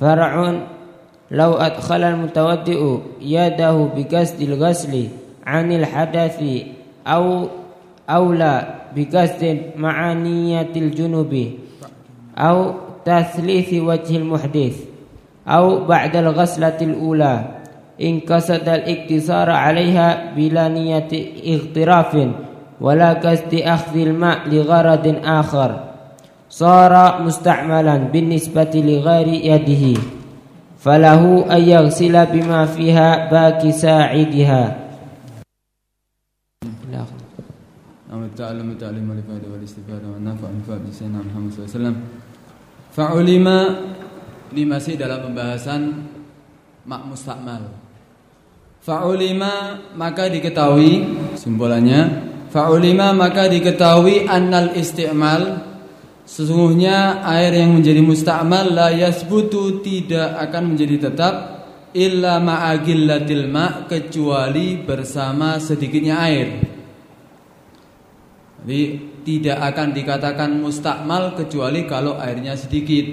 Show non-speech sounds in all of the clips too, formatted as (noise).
فرع لو أدخل المتودئ يده بقصد الغسل عن الحدث أو أولى بقصد معانية الجنوب أو تثليث وجه المحدث أو بعد الغسلة الأولى إن قصد الاقتصار عليها بلا نية اغتراف ولا قصد أخذ الماء لغرض آخر. صار مستعملا بالنسبة لغير يده فله أن يغسل بما فيها باقي ساعدها التعلم التعليم والإفادة والاستفادة والنفع والنفع بسيدنا Muhammad SAW Fa'ulima Ini masih dalam pembahasan Mak mustakmal Fa'ulima maka diketahui Simbolannya Fa'ulima maka diketahui Annal isti'mal Sesungguhnya air yang menjadi mustakmal La yasbutu tidak akan menjadi tetap Illa ma'agillatil ma' Kecuali bersama sedikitnya air. Jadi tidak akan dikatakan mustakmal Kecuali kalau airnya sedikit.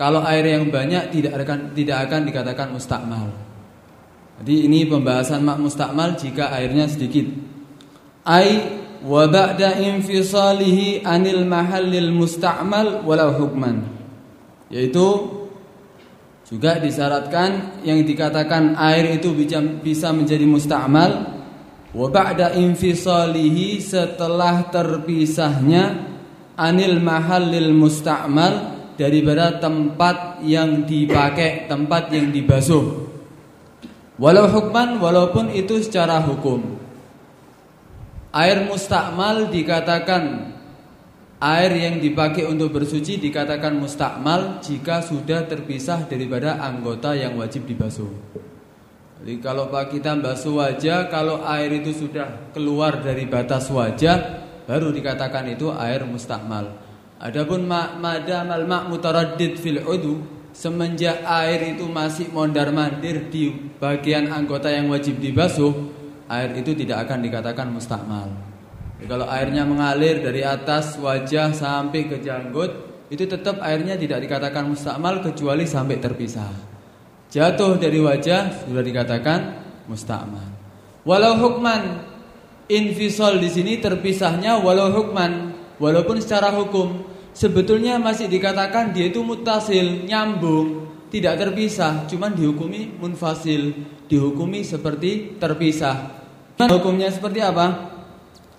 Kalau air yang banyak tidak akan tidak akan dikatakan mustakmal Jadi ini pembahasan mak mustakmal Jika airnya sedikit. Ai ba'da infisalihi anil mahallil musta'mal walau hukman. Yaitu juga disyaratkan yang dikatakan air itu bisa menjadi musta'mal. Wa ba'da infisalihi setelah terpisahnya anil mahallil musta'mal daripada tempat yang dipakai tempat yang dibasuh. Walau hukman walaupun itu secara hukum Air mustakmal dikatakan Air yang dipakai untuk bersuci dikatakan mustakmal Jika sudah terpisah daripada anggota yang wajib dibasuh. Jadi kalau kita basuh wajah Kalau air itu sudah keluar dari batas wajah Baru dikatakan itu air mustakmal. Adapun madamal mak mutaraddid fil udu Semenjak air itu masih mondar mandir di bagian anggota yang wajib dibasuh air itu tidak akan dikatakan mustakmal. kalau airnya mengalir dari atas wajah sampai ke janggut, itu tetap airnya tidak dikatakan mustakmal kecuali sampai terpisah. Jatuh dari wajah sudah dikatakan mustakmal. Walau hukman infisol di sini terpisahnya walau hukman, walaupun secara hukum sebetulnya masih dikatakan dia itu mutasil, nyambung, tidak terpisah, cuman dihukumi munfasil, dihukumi seperti terpisah. Hukumnya seperti apa?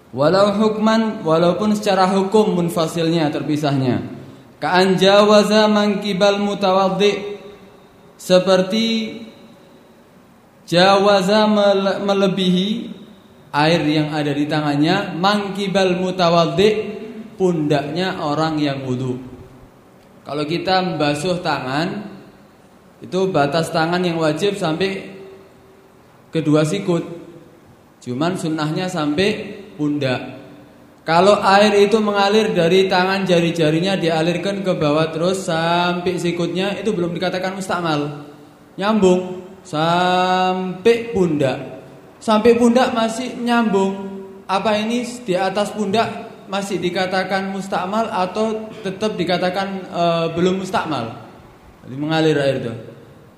Walau hukman walaupun secara hukum munfasilnya terpisahnya. Ka'an jawaza mankibal mutawaddi seperti jawaza melebihi air yang ada di tangannya mangkibal mutawaddi pundaknya orang yang wudu. Kalau kita membasuh tangan itu batas tangan yang wajib sampai kedua sikut. Cuman sunnahnya sampai pundak. Kalau air itu mengalir dari tangan jari-jarinya dialirkan ke bawah terus sampai sikutnya itu belum dikatakan mustakmal. Nyambung sampai pundak. Sampai pundak masih nyambung. Apa ini di atas pundak masih dikatakan mustakmal atau tetap dikatakan e, belum mustakmal? Jadi mengalir air itu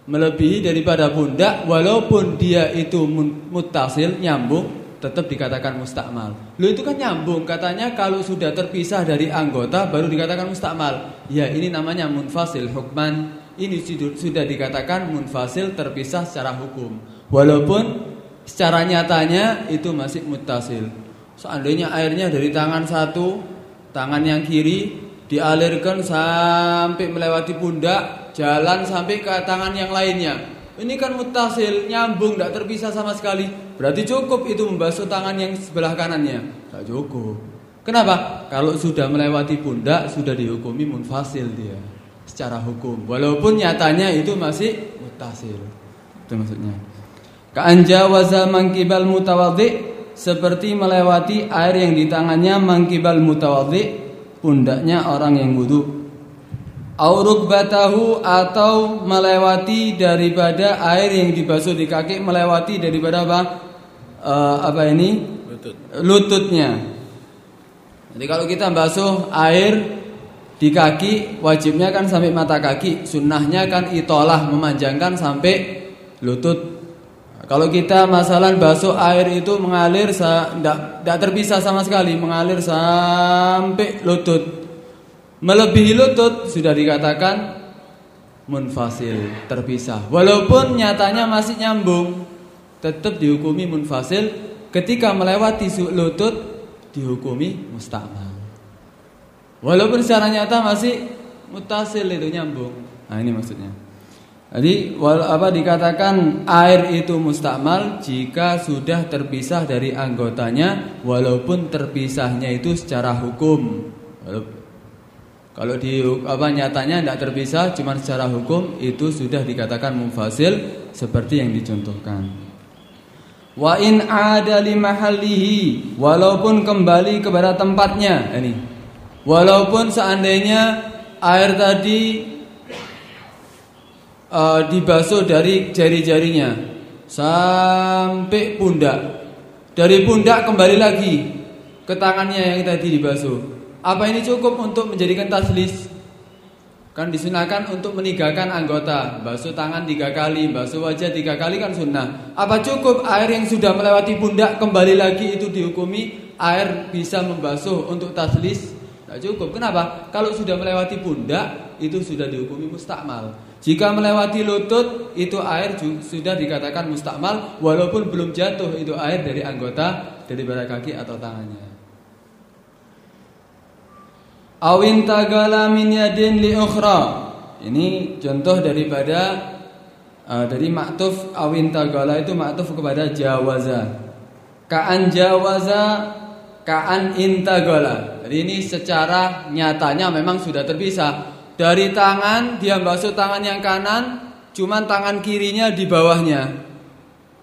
melebihi daripada pundak walaupun dia itu mutasil nyambung tetap dikatakan mustakmal. Lo itu kan nyambung katanya kalau sudah terpisah dari anggota baru dikatakan mustakmal. Ya ini namanya munfasil hukman. Ini sudah dikatakan munfasil terpisah secara hukum. Walaupun secara nyatanya itu masih mutasil. Seandainya airnya dari tangan satu, tangan yang kiri dialirkan sampai melewati pundak jalan sampai ke tangan yang lainnya. Ini kan mutasil, nyambung, tidak terpisah sama sekali. Berarti cukup itu membasuh tangan yang sebelah kanannya. Tidak cukup. Kenapa? Kalau sudah melewati pundak, sudah dihukumi munfasil dia. Secara hukum. Walaupun nyatanya itu masih mutasil. Itu maksudnya. Ka'anja waza mangkibal mutawadhi seperti melewati air yang di tangannya mangkibal mutawadhi pundaknya orang yang wudhu Auruk batahu atau melewati daripada air yang dibasuh di kaki melewati daripada apa? Uh, apa ini? Lutut. Lututnya. Jadi kalau kita basuh air Di kaki wajibnya kan sampai mata kaki, sunnahnya kan itolah memanjangkan sampai lutut. Kalau kita masalah basuh air itu mengalir tidak terpisah sama sekali, mengalir sampai lutut. Melebihi lutut sudah dikatakan munfasil, terpisah. Walaupun nyatanya masih nyambung, tetap dihukumi munfasil ketika melewati lutut dihukumi mustakmal. Walaupun secara nyata masih mutasil itu nyambung. Nah ini maksudnya. Jadi apa dikatakan air itu mustakmal jika sudah terpisah dari anggotanya walaupun terpisahnya itu secara hukum. Kalau di apa nyatanya tidak terpisah cuma secara hukum itu sudah dikatakan mufasil seperti yang dicontohkan. Wa in ada limahallihi walaupun kembali kepada tempatnya ini Walaupun seandainya air tadi uh, dibasuh dari jari-jarinya sampai pundak. Dari pundak kembali lagi ke tangannya yang tadi dibasuh. Apa ini cukup untuk menjadikan taslis? Kan disunahkan untuk meninggalkan anggota Basuh tangan tiga kali, basuh wajah tiga kali kan sunnah Apa cukup air yang sudah melewati pundak kembali lagi itu dihukumi Air bisa membasuh untuk taslis tidak cukup. Kenapa? Kalau sudah melewati pundak itu sudah dihukumi mustakmal. Jika melewati lutut itu air sudah dikatakan mustakmal walaupun belum jatuh itu air dari anggota daripada kaki atau tangannya. Awin tagala min yadin li ukhra. Ini contoh daripada uh, dari maktuf awin tagala itu maktuf kepada jawaza. Ka'an jawaza ka'an intagala. Jadi ini secara nyatanya memang sudah terpisah. Dari tangan dia basuh tangan yang kanan, cuman tangan kirinya di bawahnya.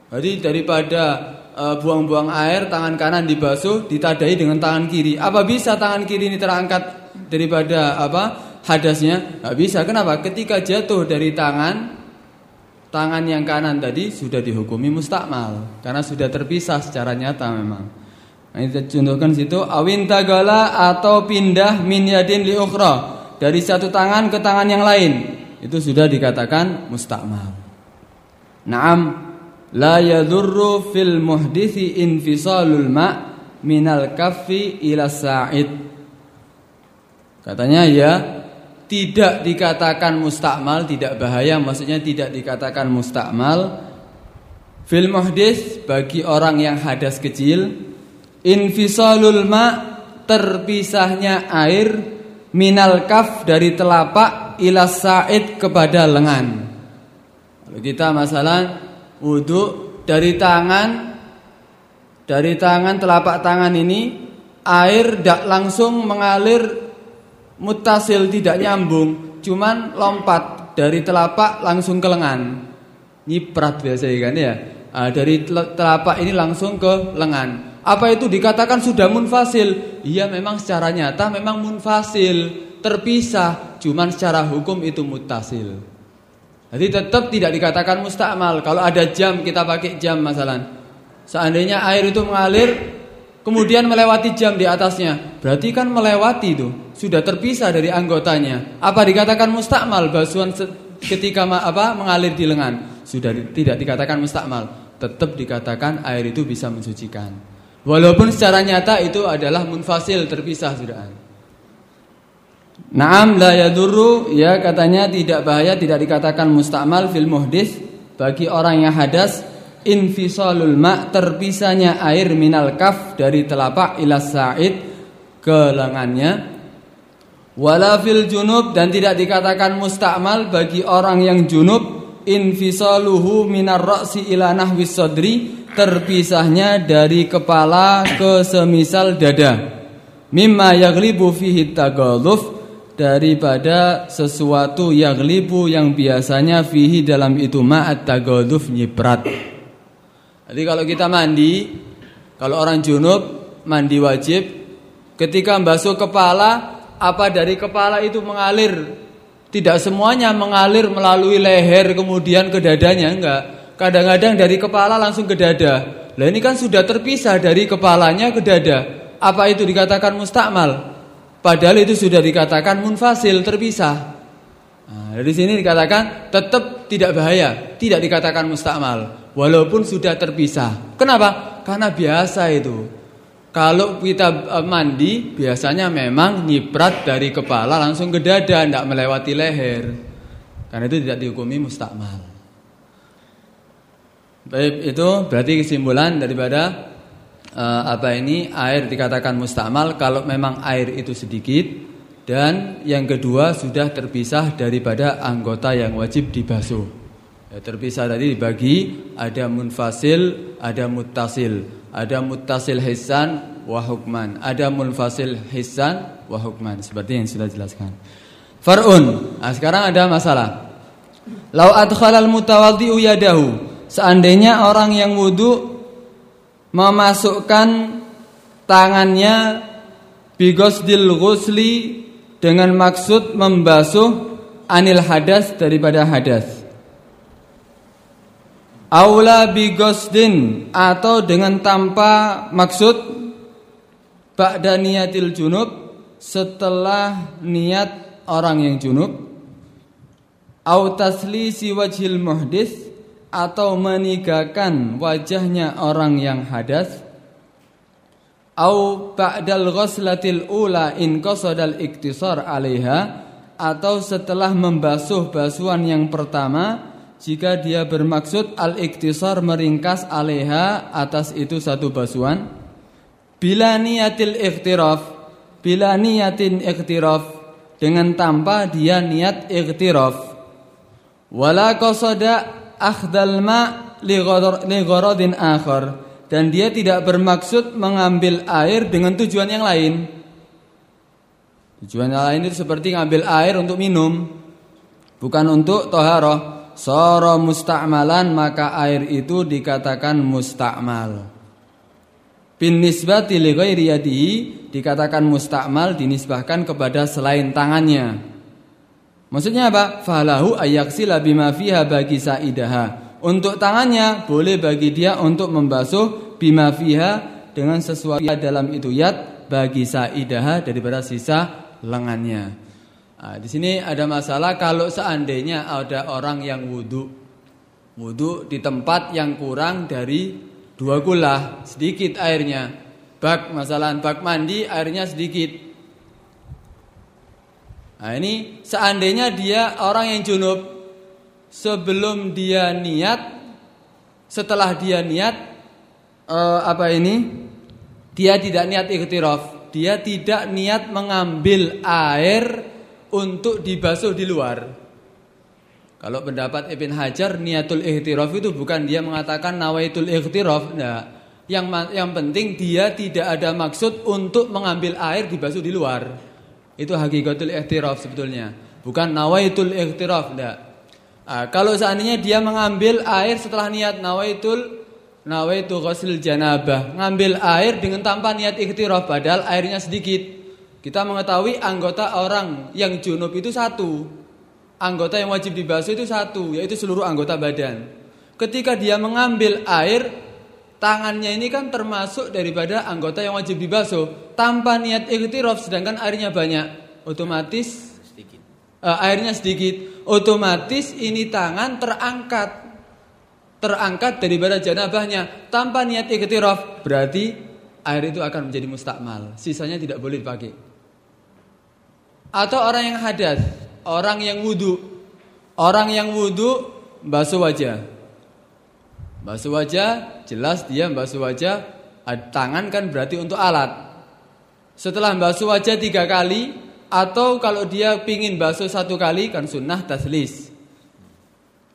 Jadi daripada e, buang-buang air tangan kanan dibasuh ditadai dengan tangan kiri. Apa bisa tangan kiri ini terangkat daripada apa hadasnya? Tidak bisa. Kenapa? Ketika jatuh dari tangan tangan yang kanan tadi sudah dihukumi mustakmal karena sudah terpisah secara nyata memang. Nah, kita contohkan situ awin tagala atau pindah min yadin li ukhra dari satu tangan ke tangan yang lain itu sudah dikatakan mustakmal. Naam la yadurru fil muhdisi infisalul ma minal kaffi ila sa'id. Katanya ya tidak dikatakan mustakmal, tidak bahaya, maksudnya tidak dikatakan mustakmal fil muhdis bagi orang yang hadas kecil Infisalul ma terpisahnya air minal kaf dari telapak ila sa'id kepada lengan. Kalau kita masalah wudhu dari tangan dari tangan telapak tangan ini air tidak langsung mengalir mutasil tidak nyambung, cuman lompat dari telapak langsung ke lengan. Nyiprat biasa kan ya. Nah, dari telapak ini langsung ke lengan. Apa itu dikatakan sudah munfasil? Iya memang secara nyata memang munfasil, terpisah, cuman secara hukum itu mutasil. Jadi tetap tidak dikatakan mustakmal. Kalau ada jam kita pakai jam masalah. Seandainya air itu mengalir kemudian melewati jam di atasnya, berarti kan melewati itu, sudah terpisah dari anggotanya. Apa dikatakan mustakmal basuhan ketika apa mengalir di lengan? Sudah tidak dikatakan mustakmal, tetap dikatakan air itu bisa mensucikan. Walaupun secara nyata itu adalah munfasil terpisah sudah. Naam la yadurru ya katanya tidak bahaya tidak dikatakan mustakmal fil muhdis bagi orang yang hadas infisalul ma terpisahnya air minal kaf dari telapak ila sa'id ke lengannya wala fil junub dan tidak dikatakan mustakmal bagi orang yang junub. Infisaluhu minar ra'si ila nahwis sadri terpisahnya dari kepala ke semisal dada. Mimma yaglibu fihi tagaluf daripada sesuatu yaglibu yang biasanya fihi dalam itu ma'at tagaluf nyiprat jadi kalau kita mandi kalau orang junub mandi wajib ketika basuh kepala apa dari kepala itu mengalir tidak semuanya mengalir melalui leher kemudian ke dadanya enggak Kadang-kadang dari kepala langsung ke dada. Lah ini kan sudah terpisah dari kepalanya ke dada. Apa itu dikatakan mustakmal? padahal itu sudah dikatakan munfasil terpisah. Nah, dari sini dikatakan tetap tidak bahaya, tidak dikatakan mustakmal walaupun sudah terpisah. Kenapa? Karena biasa itu. Kalau kita eh, mandi biasanya memang nyiprat dari kepala langsung ke dada, tidak melewati leher. Karena itu tidak dihukumi mustakmal. Baik, itu berarti kesimpulan daripada uh, apa ini air dikatakan mustakmal kalau memang air itu sedikit dan yang kedua sudah terpisah daripada anggota yang wajib dibasuh. Ya, terpisah tadi dibagi ada munfasil, ada muttasil, ada muttasil hisan wa hukman, ada munfasil hisan wa hukman seperti yang sudah jelaskan. Farun. Nah, sekarang ada masalah. Lau adkhalal mutawaddi'u yadahu Seandainya orang yang wudhu memasukkan tangannya bigosdil ghusli dengan maksud membasuh anil hadas daripada hadas. Aula bigosdin atau dengan tanpa maksud ba'da niyatil junub setelah niat orang yang junub. Au taslisi wajhil muhdis atau meninggalkan wajahnya orang yang hadas au ba'dal ghuslatil ula in qasadal iktisar 'alaiha atau setelah membasuh basuhan yang pertama jika dia bermaksud al-iktisar meringkas 'alaiha atas itu satu basuhan. Bila niatil ikhtiraf bila niatin ikhtiraf dengan tanpa dia niat ikhtiraf. Wala qasada akhdal ma li gharadin akhar dan dia tidak bermaksud mengambil air dengan tujuan yang lain. Tujuan yang lain itu seperti ngambil air untuk minum, bukan untuk toharoh. Soro musta'malan maka air itu dikatakan musta'mal. Bin nisbati li dikatakan musta'mal dinisbahkan kepada selain tangannya. Maksudnya apa? Falahu ayaksila bima fiha bagi saidaha. Untuk tangannya boleh bagi dia untuk membasuh bima fiha dengan sesuatu dalam itu yat bagi saidaha daripada sisa lengannya. Nah, di sini ada masalah kalau seandainya ada orang yang wudhu, wudhu di tempat yang kurang dari dua kulah, sedikit airnya. Bak masalah bak mandi airnya sedikit. Nah ini seandainya dia orang yang junub sebelum dia niat, setelah dia niat uh, apa ini? Dia tidak niat ikhtiraf, dia tidak niat mengambil air untuk dibasuh di luar. Kalau pendapat Ibn Hajar niatul ikhtiraf itu bukan dia mengatakan nawaitul ikhtiraf, nah. Yang yang penting dia tidak ada maksud untuk mengambil air dibasuh di luar. Itu hakikatul ikhtiraf sebetulnya. Bukan nawaitul ikhtiraf, enggak. Nah, kalau seandainya dia mengambil air setelah niat nawaitul nawaitu ghusl janabah, ngambil air dengan tanpa niat ikhtiraf padahal airnya sedikit. Kita mengetahui anggota orang yang junub itu satu. Anggota yang wajib dibasuh itu satu, yaitu seluruh anggota badan. Ketika dia mengambil air, tangannya ini kan termasuk daripada anggota yang wajib dibasuh tanpa niat ikhtiraf sedangkan airnya banyak, otomatis. Uh, airnya sedikit, otomatis ini tangan terangkat. Terangkat daripada janabahnya tanpa niat ikhtiraf. Berarti air itu akan menjadi mustakmal. Sisanya tidak boleh dipakai. Atau orang yang hadas orang yang wudhu orang yang wudhu basuh wajah. Basuh wajah jelas dia basuh wajah. Tangan kan berarti untuk alat. Setelah basuh wajah tiga kali atau kalau dia pingin basuh satu kali kan sunnah taslis.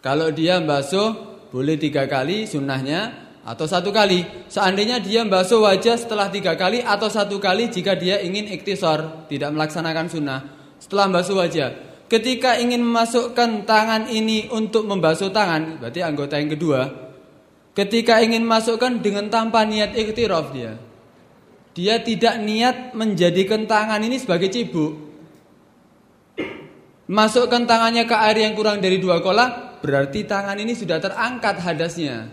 Kalau dia basuh boleh tiga kali sunnahnya atau satu kali. Seandainya dia basuh wajah setelah tiga kali atau satu kali jika dia ingin iktisor tidak melaksanakan sunnah. Setelah basuh wajah, ketika ingin memasukkan tangan ini untuk membasuh tangan, berarti anggota yang kedua. Ketika ingin masukkan dengan tanpa niat iktiraf dia. Dia tidak niat menjadikan tangan ini sebagai cibuk. Masukkan tangannya ke air yang kurang dari dua kolah, berarti tangan ini sudah terangkat hadasnya.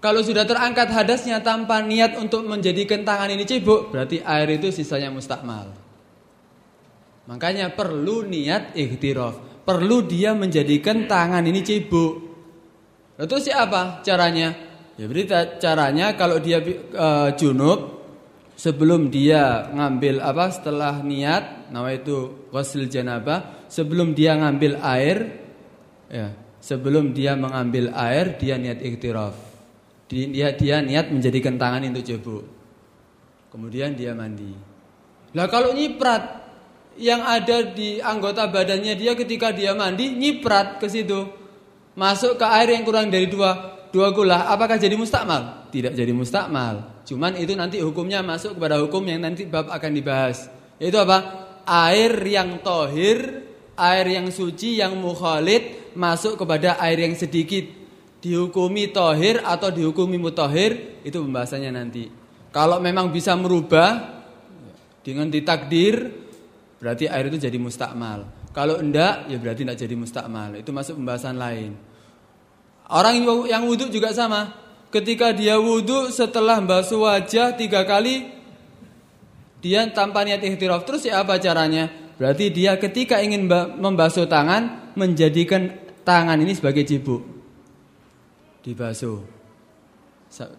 Kalau sudah terangkat hadasnya tanpa niat untuk menjadikan tangan ini cibuk, berarti air itu sisanya mustakmal. Makanya perlu niat ikhtiraf. Perlu dia menjadikan tangan ini cibuk. Lalu siapa caranya? Ya berita caranya kalau dia uh, junub sebelum dia ngambil apa setelah niat nama itu ghusl janabah sebelum dia ngambil air ya sebelum dia mengambil air dia niat iktiraf dia dia niat menjadikan tangan untuk cebok kemudian dia mandi. Lah kalau nyiprat yang ada di anggota badannya dia ketika dia mandi nyiprat ke situ. Masuk ke air yang kurang dari dua dua gula apakah jadi mustakmal tidak jadi mustakmal Cuman itu nanti hukumnya masuk kepada hukum yang nanti bab akan dibahas. Yaitu apa? Air yang tohir, air yang suci, yang mukhalid masuk kepada air yang sedikit. Dihukumi tohir atau dihukumi mutohir itu pembahasannya nanti. Kalau memang bisa merubah dengan ditakdir berarti air itu jadi mustakmal. Kalau enggak ya berarti tidak jadi mustakmal. Itu masuk pembahasan lain. Orang yang wudhu juga sama. Ketika dia wudhu setelah basuh wajah tiga kali dia tanpa niat ikhtiraf terus ya apa caranya? Berarti dia ketika ingin membasuh tangan menjadikan tangan ini sebagai cibuk. Dibasuh.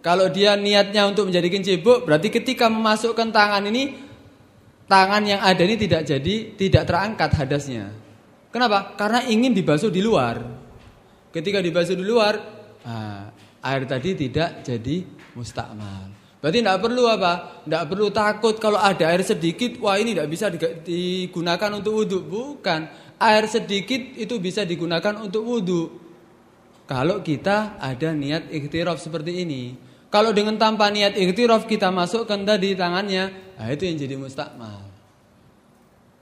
Kalau dia niatnya untuk menjadikan cibuk berarti ketika memasukkan tangan ini tangan yang ada ini tidak jadi tidak terangkat hadasnya. Kenapa? Karena ingin dibasuh di luar ketika dibasuh di luar nah, air tadi tidak jadi mustakmal. Berarti tidak perlu apa? Tidak perlu takut kalau ada air sedikit, wah ini tidak bisa digunakan untuk wudhu. Bukan, air sedikit itu bisa digunakan untuk wudhu. Kalau kita ada niat ikhtiraf seperti ini. Kalau dengan tanpa niat ikhtiraf kita masukkan tadi tangannya, nah itu yang jadi mustakmal.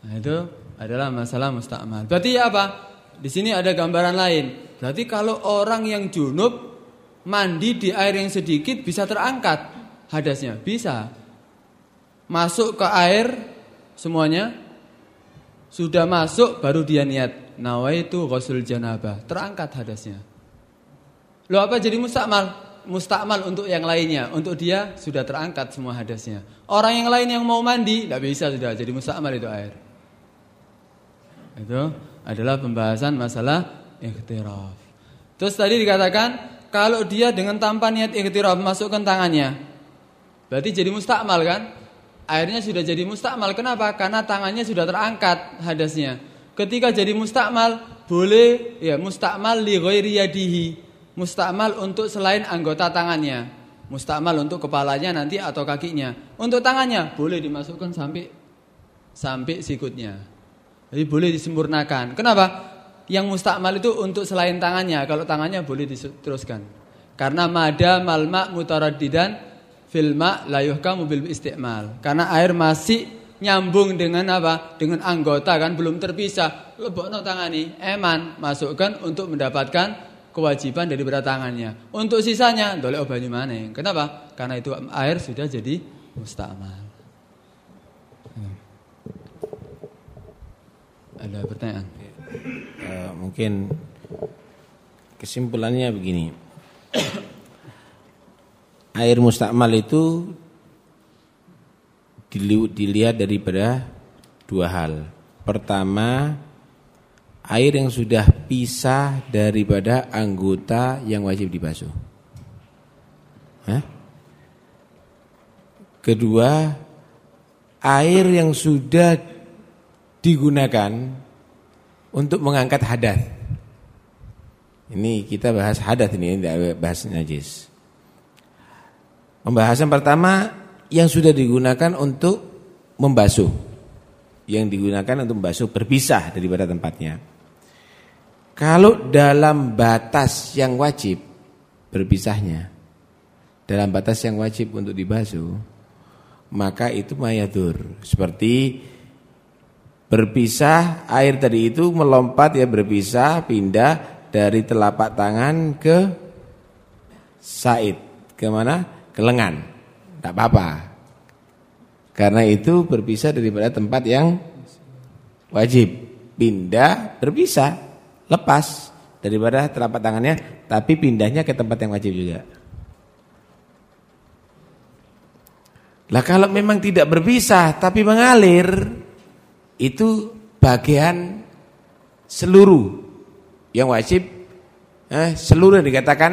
Nah itu adalah masalah mustakmal. Berarti apa? Di sini ada gambaran lain. Berarti kalau orang yang junub mandi di air yang sedikit bisa terangkat hadasnya, bisa. Masuk ke air semuanya sudah masuk baru dia niat nawaitu ghusl janabah, terangkat hadasnya. Lo apa jadi mustakmal? Mustakmal untuk yang lainnya, untuk dia sudah terangkat semua hadasnya. Orang yang lain yang mau mandi tidak bisa sudah jadi mustakmal itu air. Itu adalah pembahasan masalah ikhtiraf. Terus tadi dikatakan kalau dia dengan tanpa niat ikhtiraf masukkan tangannya, berarti jadi mustakmal kan? Airnya sudah jadi mustakmal. Kenapa? Karena tangannya sudah terangkat hadasnya. Ketika jadi mustakmal, boleh ya mustakmal li ghairi. Mustakmal untuk selain anggota tangannya. Mustakmal untuk kepalanya nanti atau kakinya. Untuk tangannya boleh dimasukkan sampai sampai sikutnya. Jadi boleh disempurnakan. Kenapa? yang mustakmal itu untuk selain tangannya. Kalau tangannya boleh diteruskan. Karena mada malma mutaraddidan filma layuhka mobil istiqmal. Karena air masih nyambung dengan apa? Dengan anggota kan belum terpisah. Lebokno tangani, eman masukkan untuk mendapatkan kewajiban dari berat tangannya. Untuk sisanya dolek banyu maneh. Kenapa? Karena itu air sudah jadi mustakmal. Ada pertanyaan? uh, mungkin kesimpulannya begini. (coughs) Air mustakmal itu dilihat daripada dua hal. Pertama, air yang sudah pisah daripada anggota yang wajib dibasuh. Hah? Kedua, air yang sudah digunakan untuk mengangkat hadat. Ini kita bahas hadat ini, tidak bahas najis. Pembahasan pertama yang sudah digunakan untuk membasuh. Yang digunakan untuk membasuh berpisah daripada tempatnya. Kalau dalam batas yang wajib berpisahnya, dalam batas yang wajib untuk dibasuh, maka itu mayadur. Seperti Berpisah air tadi itu melompat ya berpisah pindah dari telapak tangan ke said. Ke mana? Ke lengan. Tak apa-apa. Karena itu berpisah daripada tempat yang wajib. Pindah, berpisah, lepas daripada telapak tangannya, tapi pindahnya ke tempat yang wajib juga. Lah kalau memang tidak berpisah tapi mengalir, itu bagian seluruh yang wajib eh, seluruh yang dikatakan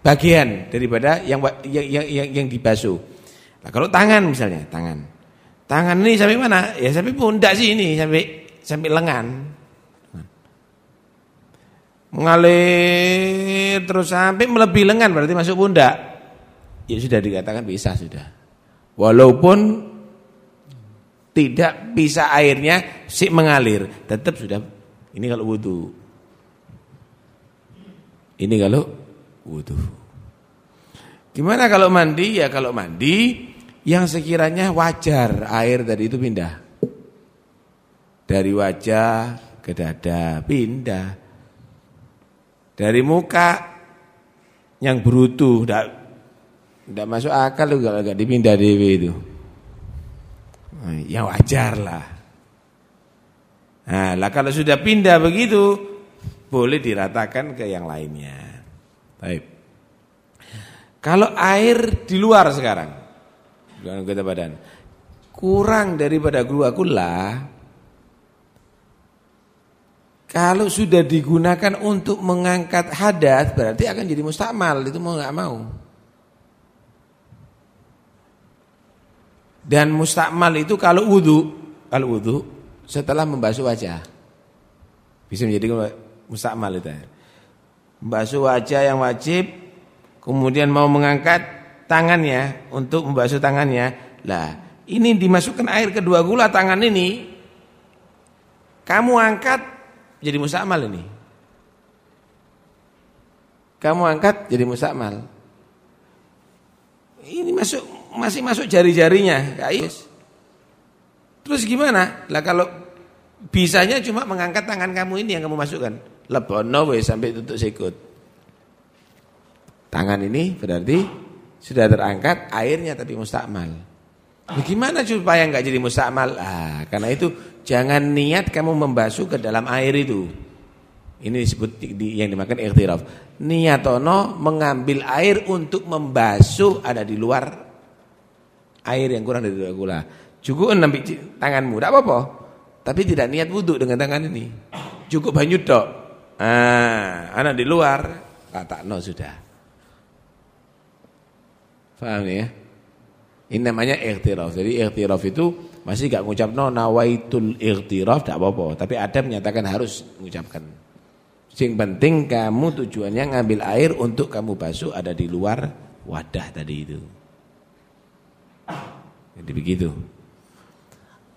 bagian daripada yang yang yang, yang, yang dibasuh. Nah, kalau tangan misalnya, tangan. Tangan ini sampai mana? Ya sampai pundak sih ini, sampai sampai lengan. Mengalir terus sampai melebihi lengan berarti masuk pundak. Ya sudah dikatakan bisa sudah. Walaupun tidak bisa airnya si mengalir, tetap sudah ini kalau wudhu. Ini kalau wudhu. Gimana kalau mandi? Ya kalau mandi yang sekiranya wajar air tadi itu pindah. Dari wajah ke dada pindah. Dari muka yang berutuh tidak masuk akal juga agak dipindah dewi itu. Ya wajar lah. Nah, lah kalau sudah pindah begitu boleh diratakan ke yang lainnya. Baik. Kalau air di luar sekarang, anggota badan kurang daripada gua kula, kalau sudah digunakan untuk mengangkat hadas berarti akan jadi mustakmal itu mau nggak mau. Dan mustakmal itu kalau wudhu, kalau wudhu setelah membasuh wajah. Bisa menjadi mustakmal itu. Membasuh wajah yang wajib, kemudian mau mengangkat tangannya untuk membasuh tangannya. Lah, ini dimasukkan air kedua gula tangan ini. Kamu angkat jadi mustakmal ini. Kamu angkat jadi mustakmal. Ini masuk masih masuk jari-jarinya, guys. Terus gimana? Lah kalau bisanya cuma mengangkat tangan kamu ini yang kamu masukkan. Lebono wes sampai tutup sikut. Tangan ini berarti sudah terangkat airnya tapi mustakmal. Bagaimana supaya enggak jadi mustakmal? Ah, karena itu jangan niat kamu membasuh ke dalam air itu. Ini disebut di, yang dimakan ikhtiraf. Niatono mengambil air untuk membasuh ada di luar air yang kurang dari dua gula. Cukup ambil tanganmu, tidak apa-apa. Tapi tidak niat wudhu dengan tangan ini. Cukup banyu dok. Ah, anak di luar, kata no sudah. Faham ya? Ini namanya ikhtiraf. Jadi ikhtiraf itu masih gak ngucap no nawaitul ikhtiraf tidak apa-apa. Tapi ada menyatakan harus mengucapkan. Sing penting kamu tujuannya ngambil air untuk kamu basuh ada di luar wadah tadi itu. Jadi begitu.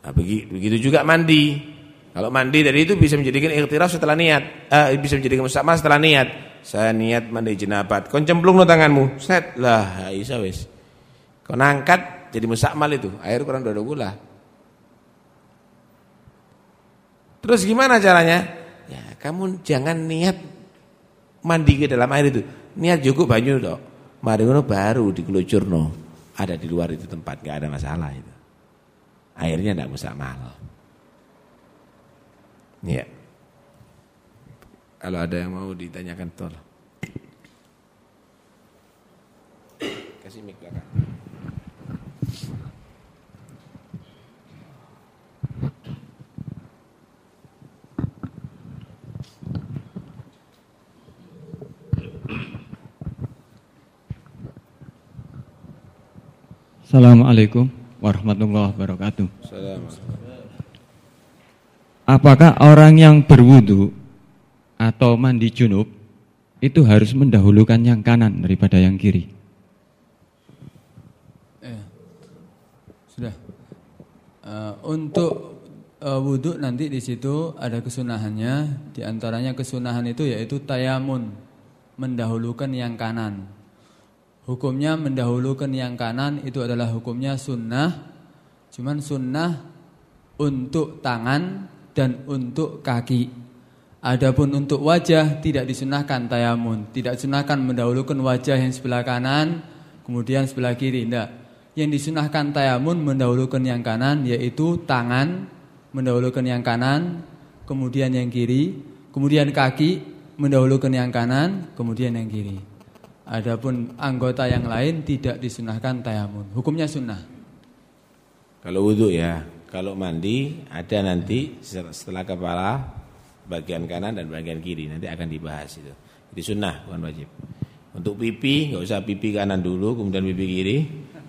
Nah, begitu juga mandi. Kalau mandi dari itu bisa menjadikan ikhtiraf setelah niat. Eh, bisa menjadikan mustakmal setelah niat. Saya niat mandi jenabat. Kau cemplung no tanganmu. Set lah, isa wis. Kau nangkat jadi mustakmal itu. Air kurang dua gula. Terus gimana caranya? Ya, kamu jangan niat mandi ke dalam air itu. Niat cukup banyu dok. Mari baru dikelucurno ada di luar itu tempat nggak ada masalah itu. Airnya tidak mahal. Ya kalau ada yang mau ditanyakan tolong. Kasih mic belakang Assalamualaikum warahmatullahi wabarakatuh. Apakah orang yang berwudu atau mandi junub itu harus mendahulukan yang kanan daripada yang kiri? Eh, sudah. Uh, untuk uh, wudhu nanti di situ ada kesunahannya. Di antaranya kesunahan itu yaitu tayamun, mendahulukan yang kanan. Hukumnya mendahulukan yang kanan itu adalah hukumnya sunnah. Cuman sunnah untuk tangan dan untuk kaki. Adapun untuk wajah tidak disunahkan tayamun. Tidak disunahkan mendahulukan wajah yang sebelah kanan Kemudian sebelah kiri. Tidak Yang disunahkan tayamun mendahulukan yang kanan Yaitu tangan mendahulukan yang kanan Kemudian yang kiri Kemudian kaki mendahulukan yang kanan Kemudian yang kiri Adapun anggota yang lain tidak disunahkan tayamun. Hukumnya sunnah. Kalau wudhu ya. Kalau mandi ada nanti setelah kepala bagian kanan dan bagian kiri nanti akan dibahas itu. Itu sunnah bukan wajib. Untuk pipi nggak usah pipi kanan dulu kemudian pipi kiri.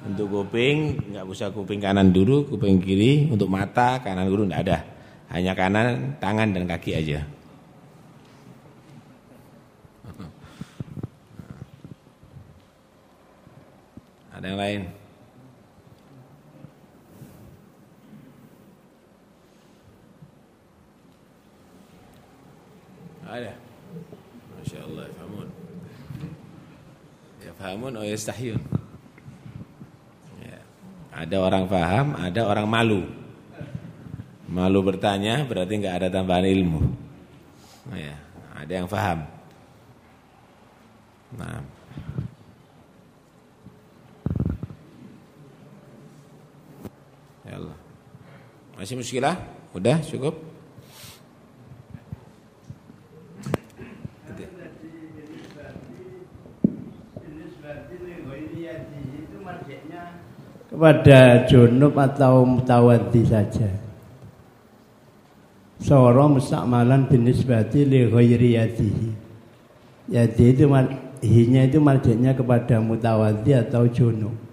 Untuk kuping nggak usah kuping kanan dulu, kuping kiri. Untuk mata kanan dulu nggak ada. Hanya kanan, tangan dan kaki aja. Ada yang lain? Ada. Masya Allah, fahamun. Ya fahamun oh yastahyun. Ya. Ada orang faham, ada orang malu. Malu bertanya berarti nggak ada tambahan ilmu. Nah, ya, ada yang faham. Nah. Ya Allah. Masih muskilah? Udah cukup? kepada junub atau mutawaddi saja. Soro mustakmalan binisbati li ghairi yadihi. Yadi itu hinya itu marjeknya kepada mutawaddi atau junub.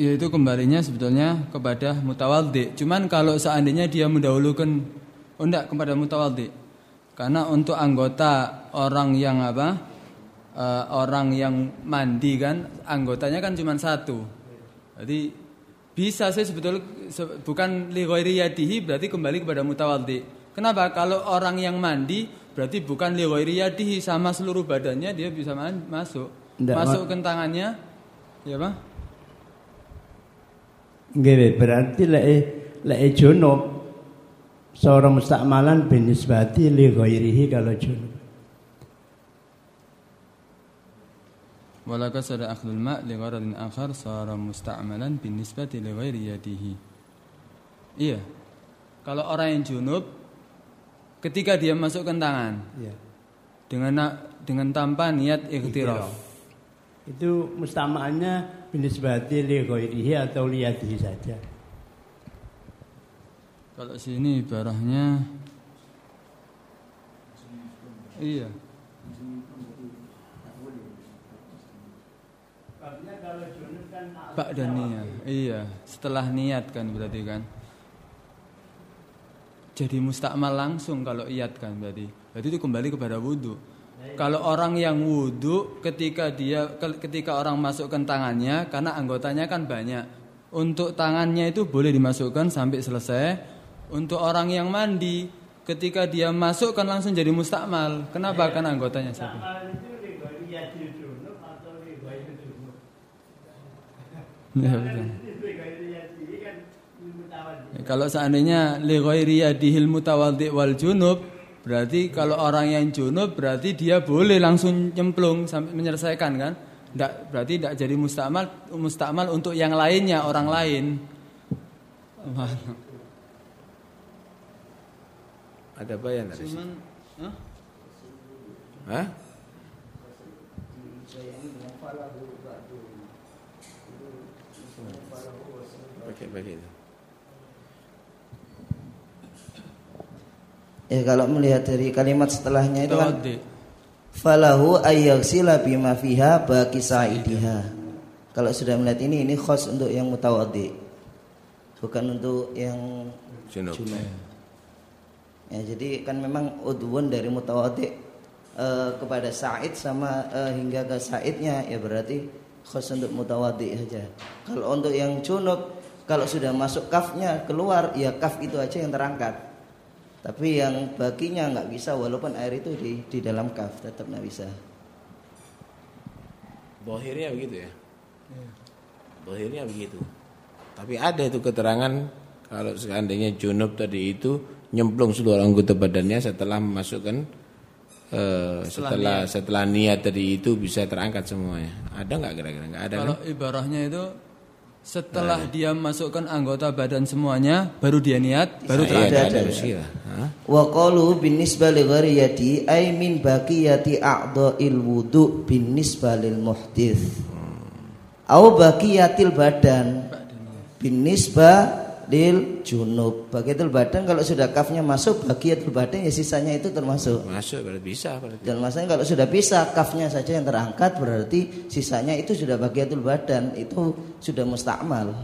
Ya itu kembalinya sebetulnya kepada mutawaddi. Cuman kalau seandainya dia mendahulukan oh enggak kepada mutawaddi. Karena untuk anggota orang yang apa? uh, orang yang mandi kan anggotanya kan cuma satu. Jadi bisa sih sebetulnya bukan li yadihi berarti kembali kepada mutawaddi. Kenapa? Kalau orang yang mandi berarti bukan li yadihi sama seluruh badannya dia bisa masuk. Nggak, masuk ke tangannya ya Pak? Nggih berarti lek lek junub seorang mustakmalan binisbati li ghairihi kalau junub. ma' li gharadin akhar sara musta'malan bin nisbati li ghairi yadihi. Iya. Kalau orang yang junub ketika dia masukkan tangan iya. dengan dengan tanpa niat ikhtiraf. Itu mustamaannya bin nisbati li ghairihi atau li yadihi saja. Kalau sini ibarahnya Iya. Pak dan niat. Iya, setelah niat kan berarti kan. Jadi mustakmal langsung kalau iat kan berarti. Berarti itu kembali kepada wudhu. Kalau orang yang wudhu ketika dia ketika orang masukkan tangannya karena anggotanya kan banyak. Untuk tangannya itu boleh dimasukkan sampai selesai. Untuk orang yang mandi ketika dia masukkan langsung jadi mustakmal. Kenapa? Karena anggotanya satu. Ya, Ya, kalau seandainya li ghairi yadihil mutawaddi wal junub, berarti kalau orang yang junub berarti dia boleh langsung nyemplung sampai menyelesaikan kan? Nggak, berarti tidak jadi mustakmal mustakmal untuk yang lainnya orang lain. (laughs) Ada bayan dari sini. Hah? pakai itu. Ya kalau melihat dari kalimat setelahnya itu kan falahu ayyaghsila bima fiha baqi sa'idiha. Kalau sudah melihat ini ini khos untuk yang mutawaddi. Bukan untuk yang junub. Ya jadi kan memang udwun dari mutawaddi uh, kepada Sa'id sama uh, hingga ke Sa'idnya ya berarti khos untuk mutawaddi saja. Kalau untuk yang junub kalau sudah masuk kafnya keluar, ya kaf itu aja yang terangkat. Tapi yang baginya nggak bisa walaupun air itu di di dalam kaf tetap nggak bisa. Bohirnya begitu ya. Bohirnya begitu. Tapi ada itu keterangan kalau seandainya junub tadi itu nyemplung seluruh anggota badannya setelah memasukkan uh, setelah setelah, setelah niat tadi itu bisa terangkat semuanya. Ada nggak kira-kira? Nggak ada. Kalau kan? ibarahnya itu setelah nah. dia masukkan anggota badan semuanya, baru dia niat, baru terakhir. Ada, ada. Wa qalu binisba li ghariyati ay min baqiyati a'dha'il wudu binisba lil muhdits. Hmm. Au baqiyatil badan. binisba lil junub. Bagiatul badan kalau sudah kafnya masuk bagiatul badan ya sisanya itu termasuk. Masuk berarti bisa berarti. Dan maksudnya kalau sudah bisa kafnya saja yang terangkat berarti sisanya itu sudah bagiatul badan itu sudah mustakmal.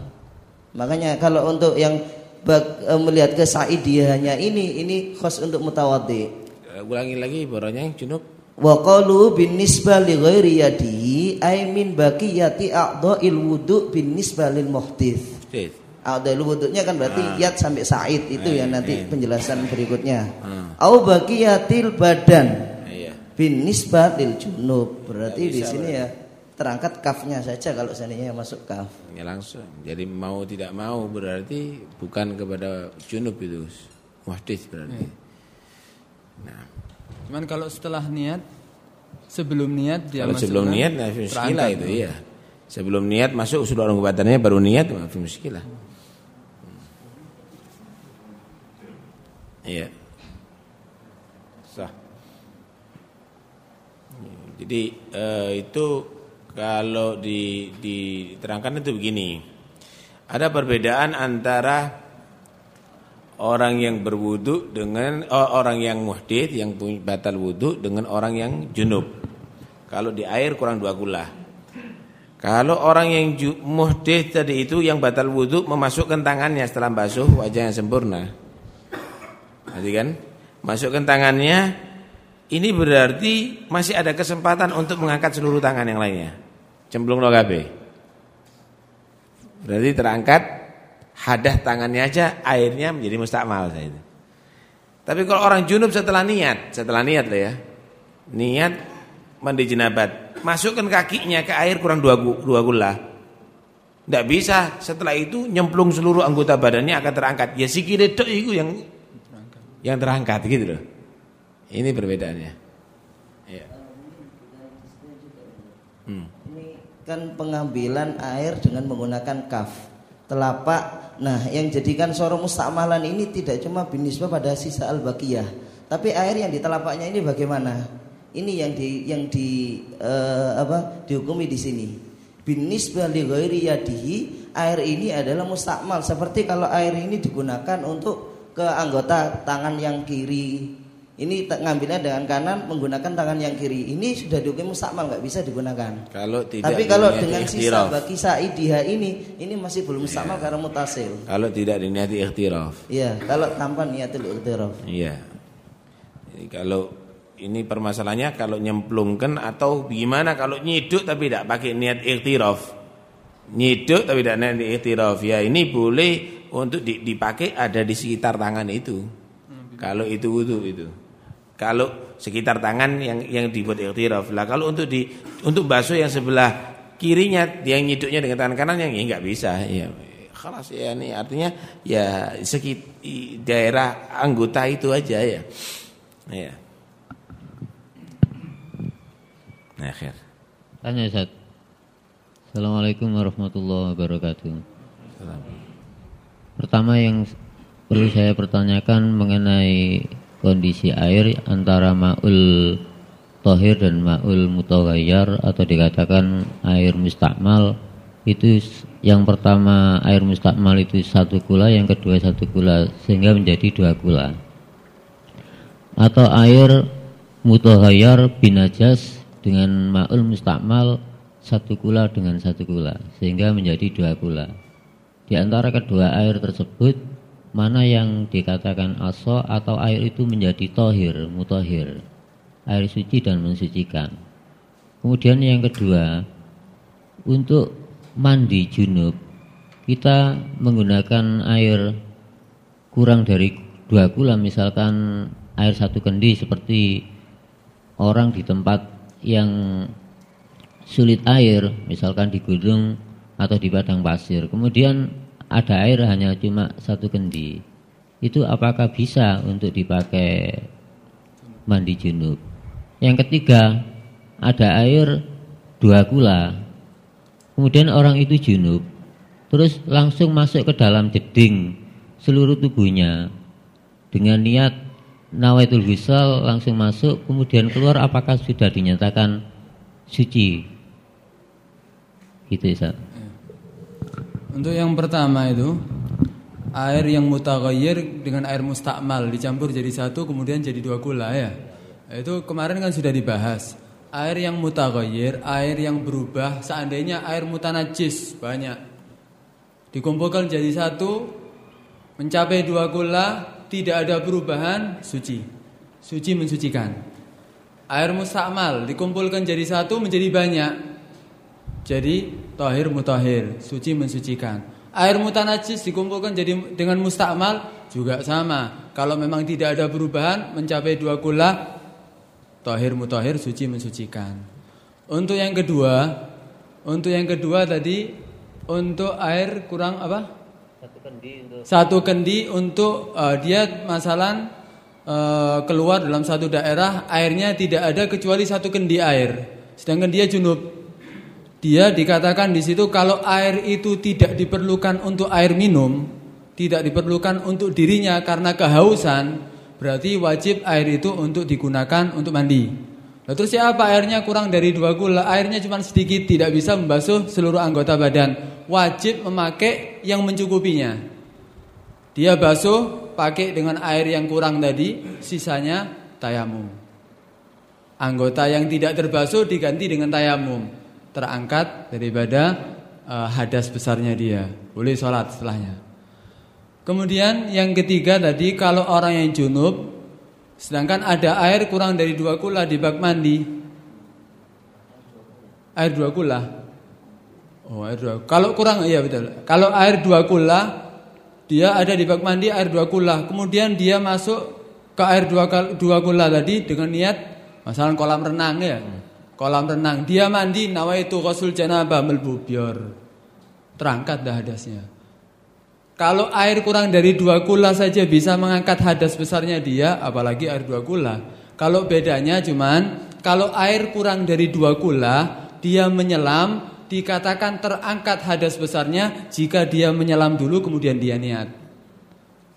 Makanya kalau untuk yang bag, e, melihat ke saidiahnya ini ini khos untuk mutawaddi. Uh, ulangi lagi ibaratnya junub. Wa qalu bin nisbah li ghairi yadihi ay min baqiyati a'dha'il wudu bin nisbah lil muhdits. A'dha'il wudunya kan berarti ah. yat sampai sa'id itu ya nanti penjelasan berikutnya. Ah. Au baqiyatil badan. Iya. Bin nisbah lil junub. Berarti di sini ya terangkat kafnya saja kalau seandainya masuk kaf. Ya langsung. Jadi mau tidak mau berarti bukan kepada junub itu. Muhdits berarti. Ya. Nah. Cuman kalau setelah niat sebelum niat dia Kalau sebelum niat nah itu iya. Sebelum niat masuk sudah orang kebatannya baru niat maaf muskilah. Iya. Sah. Jadi eh, itu kalau di, diterangkan itu begini. Ada perbedaan antara orang yang berwudu dengan oh, orang yang muhdid yang batal wudu dengan orang yang junub. Kalau di air kurang dua gula. Kalau orang yang muhdid tadi itu yang batal wudu memasukkan tangannya setelah basuh wajah yang sempurna. Nanti kan? Masukkan tangannya ini berarti masih ada kesempatan untuk mengangkat seluruh tangan yang lainnya. Cemplung lo gabe. Berarti terangkat hadah tangannya aja airnya menjadi mustakmal saya itu. Tapi kalau orang junub setelah niat, setelah niat lah ya. Niat mandi jenabat, masukkan kakinya ke air kurang dua, dua gula. Tidak bisa setelah itu nyemplung seluruh anggota badannya akan terangkat. Ya sikile tok itu yang yang terangkat gitu loh. Ini perbedaannya. Ya. Hmm kan pengambilan air dengan menggunakan kaf telapak nah yang jadikan soro mustamalan ini tidak cuma binisbah pada sisa al baqiyah tapi air yang di telapaknya ini bagaimana ini yang di yang di uh, apa dihukumi di sini binisbah li ghairi air ini adalah mustakmal seperti kalau air ini digunakan untuk ke anggota tangan yang kiri ini ngambilnya dengan kanan menggunakan tangan yang kiri. Ini sudah dihukum mustakmal nggak bisa digunakan. Kalau tidak Tapi kalau dengan sisa bagi saidiha ini ini masih belum mustakmal ya. karena mutasil. Kalau tidak diniati ikhtiraf. Iya, kalau tanpa niatul ikhtiraf. Iya. Kalau ini permasalahannya kalau nyemplungkan atau gimana kalau nyiduk tapi tidak pakai niat ikhtiraf. Nyiduk tapi tidak niat ikhtiraf. Ya ini boleh untuk dipakai ada di sekitar tangan itu. Hmm. Kalau itu wudu itu. Kalau sekitar tangan yang yang dibuat ikhtiraf. Lah kalau untuk di untuk basuh yang sebelah kirinya yang nyiduknya dengan tangan kanan yang ya enggak bisa. Ya kelas ya ini artinya ya sekit daerah anggota itu aja ya. Ya. Nah, akhir. Tanya Ustaz. Assalamualaikum warahmatullahi wabarakatuh. Pertama yang perlu saya pertanyakan mengenai kondisi air antara ma'ul tohir dan ma'ul mutaghayyar atau dikatakan air mustakmal itu yang pertama air mustakmal itu satu gula yang kedua satu gula sehingga menjadi dua gula. Atau air mutaghayyar binajas dengan ma'ul mustakmal satu gula dengan satu gula sehingga menjadi dua gula di antara kedua air tersebut mana yang dikatakan aso atau air itu menjadi tohir, mutohir, air suci dan mensucikan. Kemudian yang kedua, untuk mandi junub, kita menggunakan air kurang dari dua gula, misalkan air satu kendi seperti orang di tempat yang sulit air, misalkan di gunung atau di padang pasir. Kemudian ada air hanya cuma satu kendi. Itu apakah bisa untuk dipakai mandi junub? Yang ketiga ada air dua gula. Kemudian orang itu junub terus langsung masuk ke dalam jeding seluruh tubuhnya. Dengan niat nawaitul wisal langsung masuk kemudian keluar apakah sudah dinyatakan suci? Gitu Ustaz Untuk yang pertama itu air yang mutaghayyir dengan air mustakmal dicampur jadi satu kemudian jadi dua gula ya. Itu kemarin kan sudah dibahas. Air yang mutaghayyir, air yang berubah, seandainya air mutanajis banyak dikumpulkan jadi satu mencapai dua gula tidak ada perubahan suci. Suci mensucikan. Air mustakmal dikumpulkan jadi satu menjadi banyak. Jadi tahir mutahir, suci mensucikan. Air mutanajis dikumpulkan jadi dengan mustakmal juga sama. Kalau memang tidak ada perubahan mencapai dua gula Tahir mutahir suci mensucikan. Untuk yang kedua, untuk yang kedua tadi untuk air kurang apa? Satu kendi untuk Satu kendi untuk uh, dia masalah uh, keluar dalam satu daerah airnya tidak ada kecuali satu kendi air. Sedangkan dia junub. Dia dikatakan di situ kalau air itu tidak diperlukan untuk air minum, tidak diperlukan untuk dirinya karena kehausan, Berarti wajib air itu untuk digunakan untuk mandi. Lalu terus siapa airnya kurang dari dua gula, airnya cuma sedikit, tidak bisa membasuh seluruh anggota badan. Wajib memakai yang mencukupinya. Dia basuh pakai dengan air yang kurang tadi, sisanya tayamum. Anggota yang tidak terbasuh diganti dengan tayamum. Terangkat daripada uh, hadas besarnya dia. Boleh sholat setelahnya. Kemudian yang ketiga tadi kalau orang yang junub sedangkan ada air kurang dari dua kula di bak mandi. Air dua kula. Oh, air dua. Kalau kurang iya betul. Kalau air dua kula dia ada di bak mandi air dua kula. Kemudian dia masuk ke air dua, dua kula tadi dengan niat masalah kolam renang ya. Kolam renang. Dia mandi nawaitu ghusl janabah melbubior. Terangkat dah hadasnya. Kalau air kurang dari dua kula saja bisa mengangkat hadas besarnya dia, apalagi air dua kula. Kalau bedanya cuman kalau air kurang dari dua kula, dia menyelam dikatakan terangkat hadas besarnya jika dia menyelam dulu kemudian dia niat.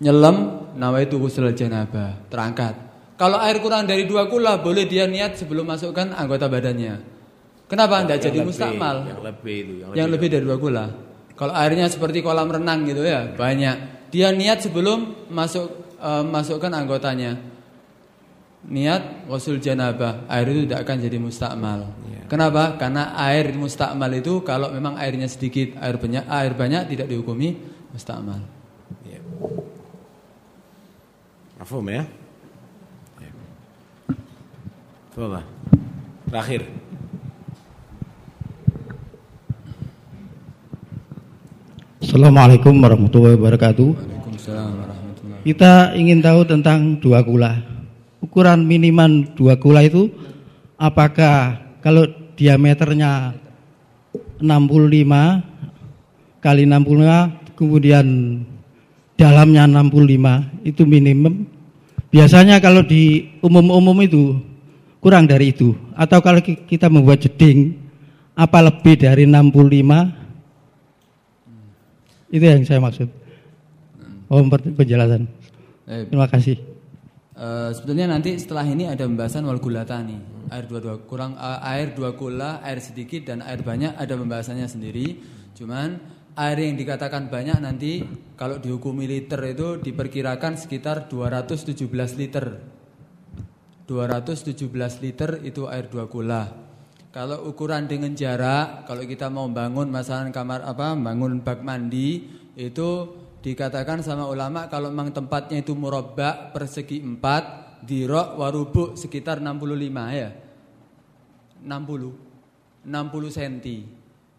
Nyelam nawaitu ghusl janabah, terangkat. Kalau air kurang dari dua kula boleh dia niat sebelum masukkan anggota badannya. Kenapa tidak jadi mustakmal? Yang lebih itu, yang lebih, yang lebih dari dua kula. Kalau airnya seperti kolam renang gitu ya, banyak. Dia niat sebelum masuk e, masukkan anggotanya. Niat wasul janabah, air itu tidak akan jadi mustakmal. Ya. Kenapa? Karena air mustakmal itu kalau memang airnya sedikit, air banyak, air banyak tidak dihukumi mustakmal. Ya. Mafhum ya? ya. Terakhir. Assalamualaikum warahmatullahi wabarakatuh. Kita ingin tahu tentang dua kula. Ukuran minimal dua kula itu apakah kalau diameternya 65 kali 65 kemudian dalamnya 65 itu minimum. Biasanya kalau di umum-umum itu kurang dari itu atau kalau kita membuat jeding apa lebih dari 65 itu yang saya maksud. Oh, penjelasan. Eh, Terima kasih. Uh, sebetulnya nanti setelah ini ada pembahasan wal gulatani. Air dua dua kurang uh, air dua gula, air sedikit dan air banyak ada pembahasannya sendiri. Cuman air yang dikatakan banyak nanti kalau dihukumi liter itu diperkirakan sekitar 217 liter. 217 liter itu air dua gula. Kalau ukuran dengan jarak, kalau kita mau bangun masalah kamar apa, bangun bak mandi itu dikatakan sama ulama kalau memang tempatnya itu murabba persegi empat, dirok warubuk sekitar 65 ya. 60 60 cm.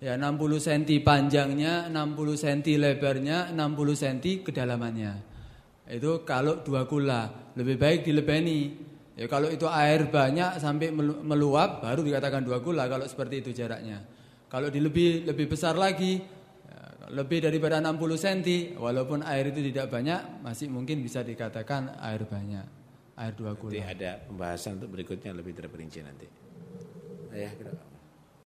Ya 60 cm panjangnya, 60 cm lebarnya, 60 cm kedalamannya. Itu kalau dua kula, lebih baik dilebeni. Ya kalau itu air banyak sampai meluap baru dikatakan dua gula kalau seperti itu jaraknya. Kalau di lebih lebih besar lagi ya, lebih daripada 60 cm walaupun air itu tidak banyak masih mungkin bisa dikatakan air banyak. Air dua gula. Nanti ada pembahasan untuk berikutnya lebih terperinci nanti. Ya,